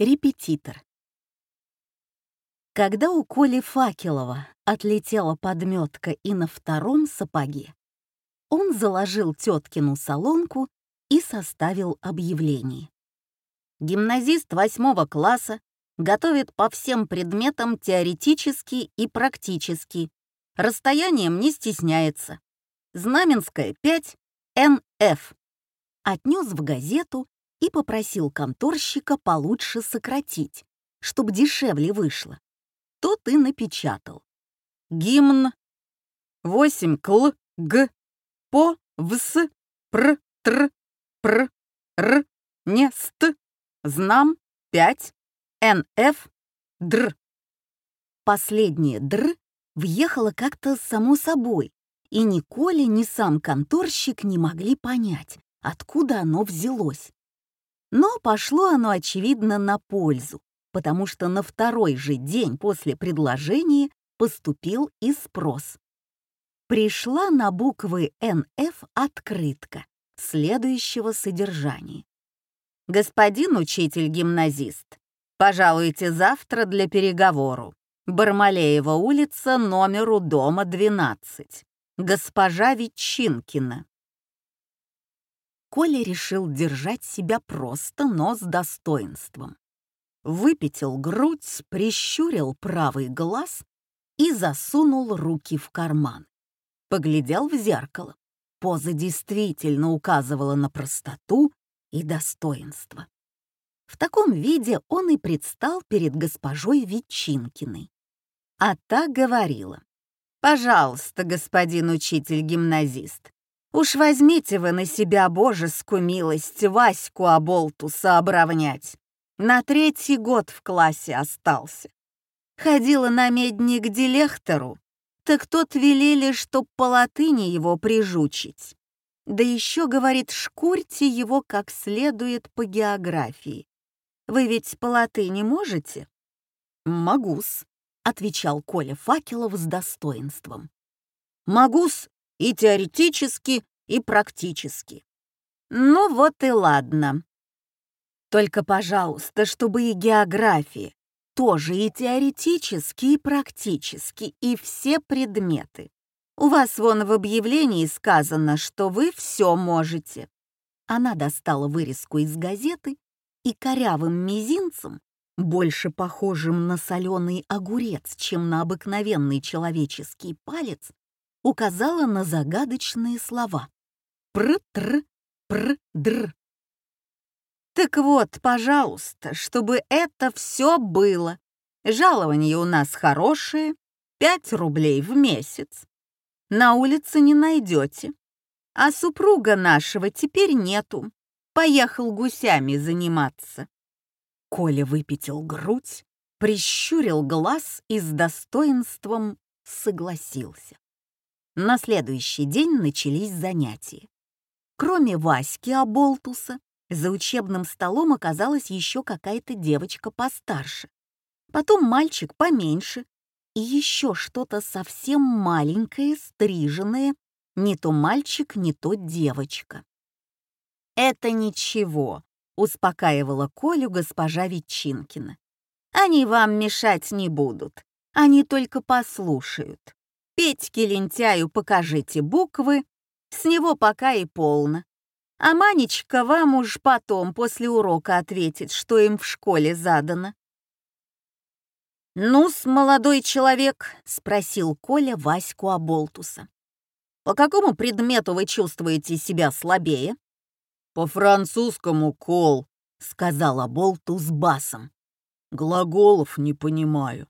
Репетитор. Когда у Коли Факелова отлетела подметка и на втором сапоге, он заложил теткину солонку и составил объявление. Гимназист восьмого класса готовит по всем предметам теоретически и практически. Расстоянием не стесняется. Знаменская 5, НФ. Отнес в газету и попросил конторщика получше сократить, чтобы дешевле вышло. Тот и напечатал. Гимн 8 кл г по вс пр тр пр р не ст знам 5 нф др. Последнее др въехало как-то само собой, и ни Коля, ни сам конторщик не могли понять, откуда оно взялось. Но пошло оно, очевидно, на пользу, потому что на второй же день после предложения поступил и спрос. Пришла на буквы НФ открытка следующего содержания. «Господин учитель-гимназист, пожалуйте завтра для переговору. Бармалеева улица, номеру дома 12. Госпожа Ветчинкина». Коля решил держать себя просто, но с достоинством. Выпятил грудь, прищурил правый глаз и засунул руки в карман. Поглядел в зеркало. Поза действительно указывала на простоту и достоинство. В таком виде он и предстал перед госпожой Ветчинкиной. А та говорила, «Пожалуйста, господин учитель-гимназист, Уж возьмите вы на себя божескую милость Ваську Аболтуса обравнять. На третий год в классе остался. Ходила на медни к дилехтору, так тот велели, чтоб по латыни его прижучить. Да еще, говорит, шкурьте его как следует по географии. Вы ведь по латыни можете? Могус, отвечал Коля Факелов с достоинством. Могус и теоретически, и практически. Ну вот и ладно. Только, пожалуйста, чтобы и география, тоже и теоретически, и практически, и все предметы. У вас вон в объявлении сказано, что вы все можете. Она достала вырезку из газеты и корявым мизинцем, больше похожим на соленый огурец, чем на обыкновенный человеческий палец, указала на загадочные слова. Пр-тр, пр-др. Так вот, пожалуйста, чтобы это все было. Жалование у нас хорошее, 5 рублей в месяц. На улице не найдете. А супруга нашего теперь нету. Поехал гусями заниматься. Коля выпятил грудь, прищурил глаз и с достоинством согласился. На следующий день начались занятия. Кроме Васьки Аболтуса, за учебным столом оказалась еще какая-то девочка постарше. Потом мальчик поменьше и еще что-то совсем маленькое, стриженное, не то мальчик, не то девочка. «Это ничего», — успокаивала Колю госпожа Ветчинкина. «Они вам мешать не будут, они только послушают. Петьке лентяю покажите буквы, с него пока и полно. А Манечка вам уж потом после урока ответит, что им в школе задано. «Ну-с, молодой человек», — спросил Коля Ваську Аболтуса. «По какому предмету вы чувствуете себя слабее?» «По французскому кол», — сказал Аболтус басом. «Глаголов не понимаю».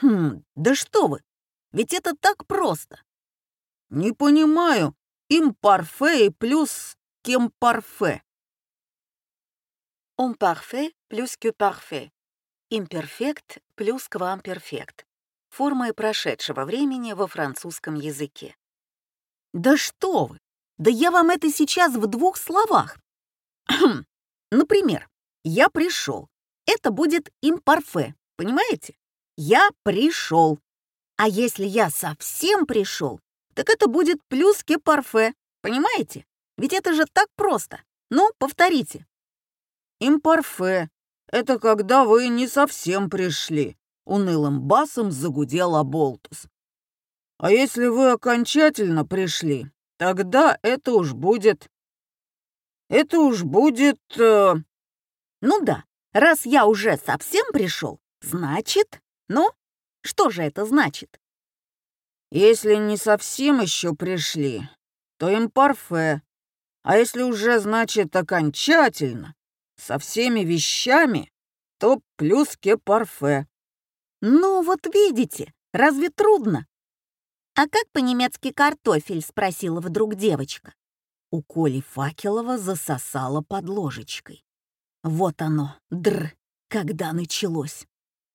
«Хм, да что вы, ведь это так просто. Не понимаю. Импарфе плюс кемпарфе. Он парфе плюс que parfait. Имперфект плюс квамперфект. Формы прошедшего времени во французском языке. Да что вы! Да я вам это сейчас в двух словах. Например, я пришел. Это будет импарфе, понимаете? Я пришел. А если я совсем пришел, так это будет плюс парфе, понимаете? Ведь это же так просто. Ну, повторите. Импарфе, это когда вы не совсем пришли», — унылым басом загудел Аболтус. «А если вы окончательно пришли, тогда это уж будет... Это уж будет...» э... «Ну да, раз я уже совсем пришел, значит... Ну, что же это значит?» «Если не совсем еще пришли, то им парфе. А если уже, значит, окончательно, со всеми вещами, то плюс парфе. «Ну, вот видите, разве трудно?» «А как по-немецки картофель?» — спросила вдруг девочка. У Коли Факелова засосала под ложечкой. Вот оно, др, когда началось.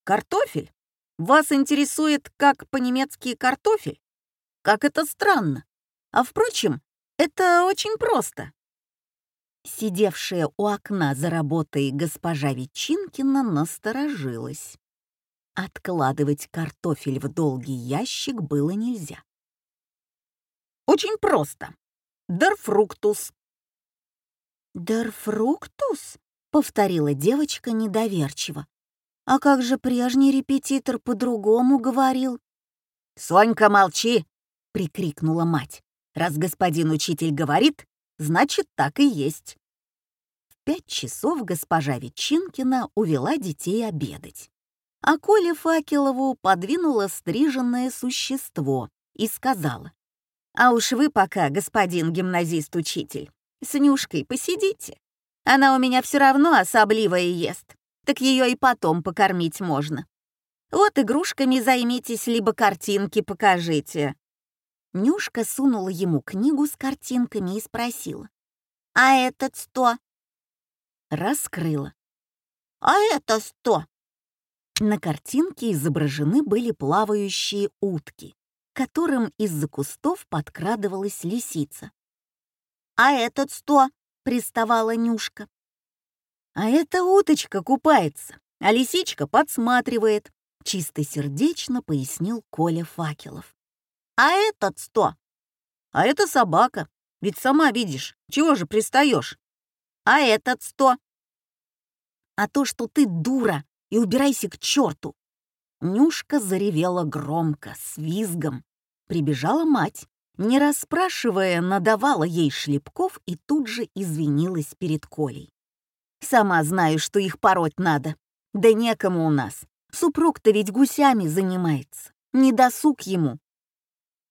«Картофель? Вас интересует, как по-немецки картофель? Как это странно. А впрочем, это очень просто. Сидевшая у окна за работой госпожа Ветчинкина насторожилась. Откладывать картофель в долгий ящик было нельзя. «Очень просто. Дерфруктус». «Дерфруктус?» — повторила девочка недоверчиво. «А как же прежний репетитор по-другому говорил?» «Сонька, молчи!» — прикрикнула мать. «Раз господин учитель говорит, значит, так и есть. В пять часов госпожа Ветчинкина увела детей обедать. А Коле Факелову подвинуло стриженное существо и сказала, «А уж вы пока, господин гимназист-учитель, с Нюшкой посидите. Она у меня все равно особливое ест, так ее и потом покормить можно. Вот игрушками займитесь, либо картинки покажите. Нюшка сунула ему книгу с картинками и спросила. «А этот сто?» Раскрыла. «А это сто?» На картинке изображены были плавающие утки, которым из-за кустов подкрадывалась лисица. «А этот сто?» — приставала Нюшка. «А эта уточка купается, а лисичка подсматривает», — чистосердечно пояснил Коля Факелов. А этот сто? А это собака. Ведь сама видишь, чего же пристаешь? А этот сто? А то, что ты дура, и убирайся к черту. Нюшка заревела громко, с визгом. Прибежала мать, не расспрашивая, надавала ей шлепков и тут же извинилась перед Колей. «Сама знаю, что их пороть надо. Да некому у нас. Супруг-то ведь гусями занимается. Не досуг ему.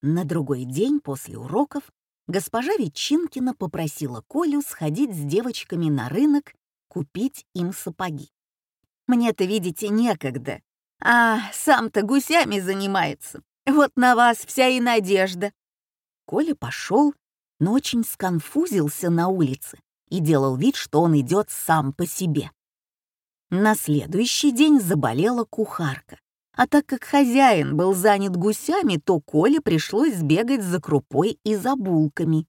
На другой день после уроков госпожа Ветчинкина попросила Колю сходить с девочками на рынок, купить им сапоги. «Мне-то, видите, некогда, а сам-то гусями занимается. Вот на вас вся и надежда». Коля пошел, но очень сконфузился на улице и делал вид, что он идет сам по себе. На следующий день заболела кухарка, а так как хозяин был занят гусями, то Коле пришлось сбегать за крупой и за булками.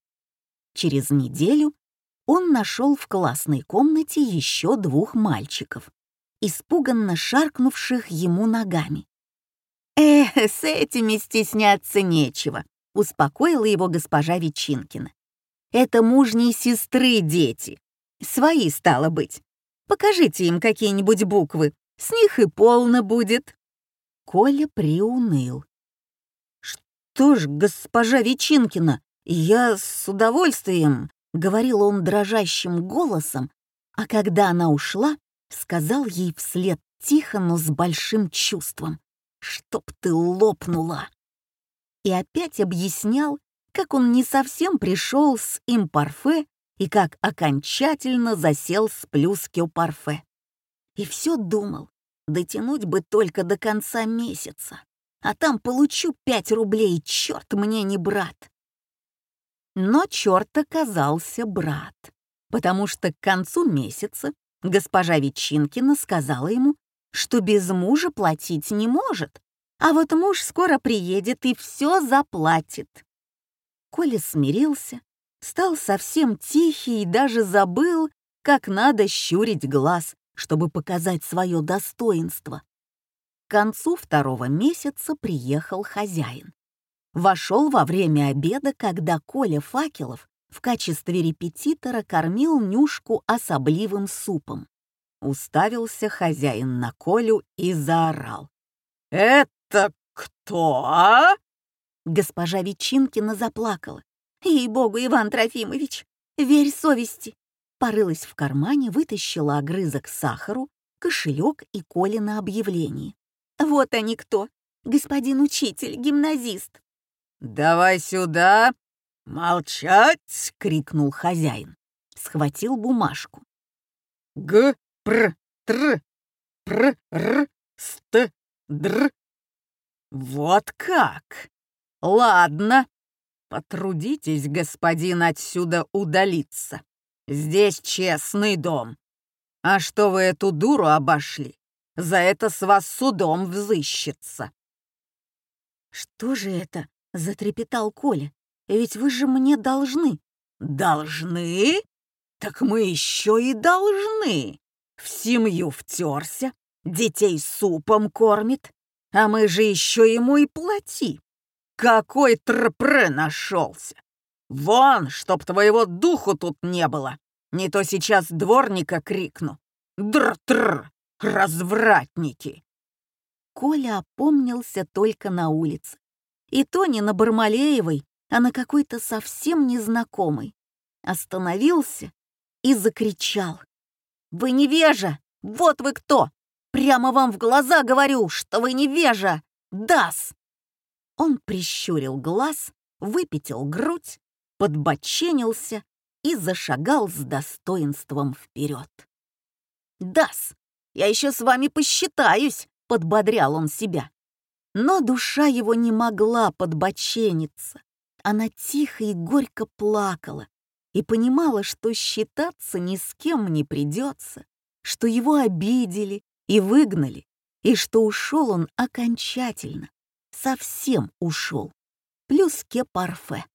Через неделю он нашел в классной комнате еще двух мальчиков, испуганно шаркнувших ему ногами. «Эх, с этими стесняться нечего», — успокоила его госпожа Ветчинкина. «Это мужней сестры дети. Свои, стало быть. Покажите им какие-нибудь буквы, с них и полно будет». Коля приуныл. «Что ж, госпожа Вечинкина, я с удовольствием», — говорил он дрожащим голосом, а когда она ушла, сказал ей вслед тихо, но с большим чувством, «Чтоб ты лопнула!» И опять объяснял, как он не совсем пришел с им парфе и как окончательно засел с плюскио парфе. И все думал, Дотянуть бы только до конца месяца, а там получу пять рублей, черт мне не брат. Но черт оказался брат, потому что к концу месяца госпожа Ветчинкина сказала ему, что без мужа платить не может, а вот муж скоро приедет и все заплатит. Коля смирился, стал совсем тихий и даже забыл, как надо щурить глаз, чтобы показать свое достоинство. К концу второго месяца приехал хозяин. Вошел во время обеда, когда Коля Факелов в качестве репетитора кормил Нюшку особливым супом. Уставился хозяин на Колю и заорал. «Это кто, а?» Госпожа Ветчинкина заплакала. «Ей-богу, Иван Трофимович, верь совести!» Порылась в кармане, вытащила огрызок сахару, кошелек и Коля на объявлении. «Вот они кто! Господин учитель, гимназист!» «Давай сюда!» «Молчать!» — крикнул хозяин. Схватил бумажку. «Г, пр, тр, пр, р, ст, др». «Вот как! Ладно, потрудитесь, господин, отсюда удалиться. Здесь честный дом. А что вы эту дуру обошли? За это с вас судом взыщется». «Что же это?» — затрепетал Коля. «Ведь вы же мне должны». «Должны? Так мы еще и должны. В семью втерся, детей супом кормит, а мы же еще ему и плати. Какой трпры нашелся! Вон, чтоб твоего духу тут не было. Не то сейчас дворника крикну. Др-тр, развратники!» Коля опомнился только на улице. И то не на Бармалеевой, а на какой-то совсем незнакомой. Остановился и закричал. «Вы невежа! Вот вы кто! Прямо вам в глаза говорю, что вы невежа! Дас!» Он прищурил глаз, выпятил грудь, подбоченился и зашагал с достоинством вперед. «Дас, я еще с вами посчитаюсь!» — подбодрял он себя. Но душа его не могла подбочениться. Она тихо и горько плакала и понимала, что считаться ни с кем не придется, что его обидели и выгнали, и что ушел он окончательно, совсем ушел, плюс кепарфе.